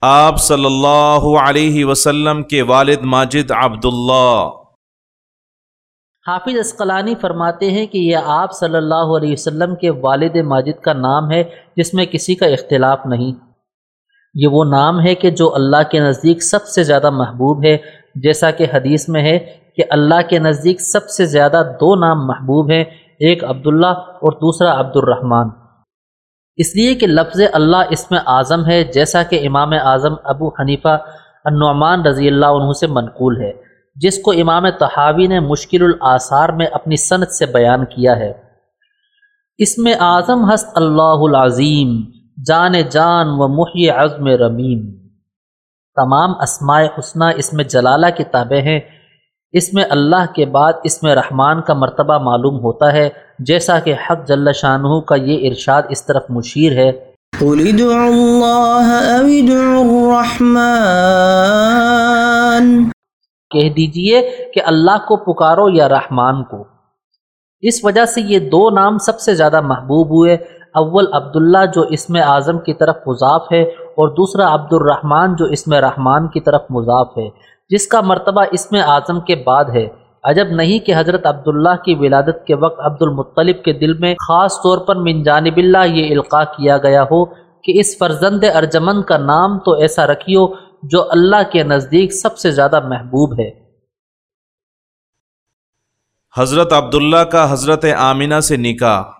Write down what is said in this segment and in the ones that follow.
آپ صلی اللہ علیہ وسلم کے والد ماجد عبداللہ۔ حافظ اسقلانی فرماتے ہیں کہ یہ آپ صلی اللہ علیہ وسلم کے والد ماجد کا نام ہے جس میں کسی کا اختلاف نہیں۔ یہ وہ نام ہے کہ جو اللہ کے نزدیک سب سے زیادہ محبوب ہے۔ جیسا کہ حدیث میں ہے کہ اللہ کے نزدیک سب سے زیادہ دو نام محبوب ہیں، ایک عبداللہ اور دوسرا عبد الرحمن اس لیے کہ لفظ اللہ اس میں اعظم ہے، جیسا کہ امام اعظم ابو حنیفہ النعمان رضی اللہ عنہ سے منقول ہے۔ جس کو امام تحاوی نے مشکل الاثار میں اپنی صنعت سے بیان کیا ہے۔ اس میں اعظم ہست اللہ العظیم، جان جان و محی عزم رمیم۔ تمام اسماء حسنہ اس میں جلالہ کتابیں ہیں۔ اس میں اللہ کے بعد اس میں رحمان کا مرتبہ معلوم ہوتا ہے جیسا کہ حق جل شانہ کا یہ ارشاد اس طرف مشیر ہے۔ قل ادعوا اللہ او ادعوا الرحمن۔ کہہ دیجیے کہ اللہ کو پکارو یا رحمان کو۔ اس وجہ سے یہ دو نام سب سے زیادہ محبوب ہوئے۔ اول عبداللہ جو اس میں اعظم کی طرف مضاف ہے اور دوسرا عبد الرحمن جو اس میں رحمان کی طرف مضاف ہے، جس کا مرتبہ اس میں اعظم کے بعد ہے۔ عجب نہیں کہ حضرت عبداللہ کی ولادت کے وقت عبد المطلب کے دل میں خاص طور پر من جانب اللہ یہ القاع کیا گیا ہو کہ اس فرزند ارجمن کا نام تو ایسا رکھیو جو اللہ کے نزدیک سب سے زیادہ محبوب ہے۔ حضرت عبداللہ کا حضرت آمینہ سے نکاح۔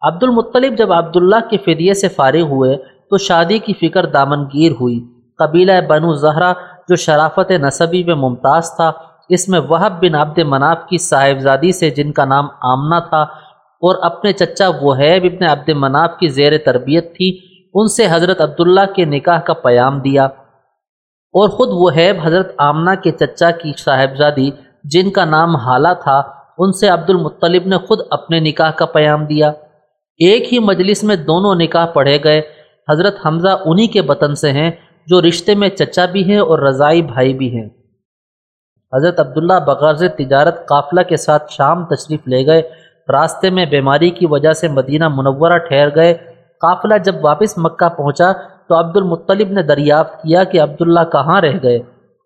عبد المطلب جب عبداللہ کے فدیے سے فارغ ہوئے تو شادی کی فکر دامنگیر ہوئی۔ قبیلہ بنو زہرا جو شرافت نصبی میں ممتاز تھا، اس میں وہب بن عبد مناف کی صاحبزادی سے جن کا نام آمنہ تھا اور اپنے چچا وہیب ابن عبد مناف کی زیر تربیت تھی، ان سے حضرت عبداللہ کے نکاح کا پیام دیا۔ اور خود وہیب حضرت آمنہ کے چچا کی صاحبزادی جن کا نام حالہ تھا، ان سے عبد المطلب نے خود اپنے نکاح کا پیام دیا۔ ایک ہی مجلس میں دونوں نکاح پڑھے گئے۔ حضرت حمزہ انہی کے بطن سے ہیں، جو رشتے میں چچا بھی ہیں اور رضائی بھائی بھی ہیں۔ حضرت عبداللہ بغرض تجارت قافلہ کے ساتھ شام تشریف لے گئے۔ راستے میں بیماری کی وجہ سے مدینہ منورہ ٹھہر گئے۔ قافلہ جب واپس مکہ پہنچا تو عبد المطلب نے دریافت کیا کہ عبداللہ کہاں رہ گئے۔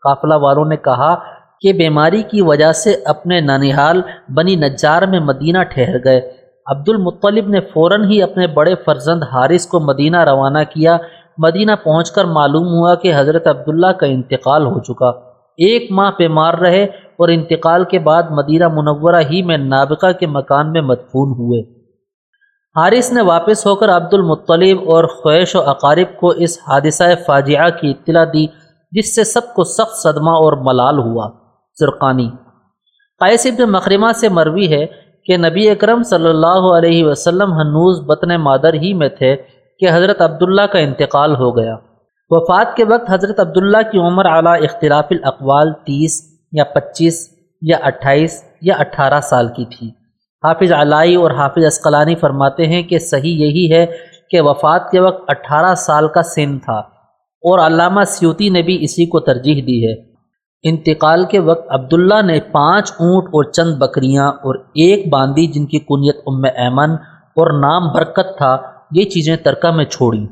قافلہ والوں نے کہا کہ بیماری کی وجہ سے اپنے ننیحال بنی نجار میں مدینہ ٹھہر گئے۔ عبد المطلب نے فوراً ہی اپنے بڑے فرزند حارث کو مدینہ روانہ کیا۔ مدینہ پہنچ کر معلوم ہوا کہ حضرت عبداللہ کا انتقال ہو چکا۔ ایک ماہ پہ مار رہے اور انتقال کے بعد مدینہ منورہ ہی میں نابقہ کے مکان میں مدفون ہوئے۔ حارث نے واپس ہو کر عبد المطلب اور خویش و اقارب کو اس حادثہ فاجعہ کی اطلاع دی، جس سے سب کو سخت صدمہ اور ملال ہوا۔ زرقانی۔ قیس ابن مخرمہ سے مروی ہے کہ نبی اکرم صلی اللہ علیہ وسلم ہنوز بطن مادر ہی میں تھے کہ حضرت عبداللہ کا انتقال ہو گیا۔ وفات کے وقت حضرت عبداللہ کی عمر اعلیٰ اختلاف الاقوال تیس یا پچیس یا اٹھائیس یا اٹھارہ سال کی تھی۔ حافظ علائی اور حافظ اسقلانی فرماتے ہیں کہ صحیح یہی ہے کہ وفات کے وقت اٹھارہ سال کا سن تھا اور علامہ سیوتی نے بھی اسی کو ترجیح دی ہے۔ انتقال کے وقت عبداللہ نے پانچ اونٹ اور چند بکریاں اور ایک باندی جن کی کنیت ام ایمن اور نام برکت تھا، یہ چیزیں ترکہ میں چھوڑیں۔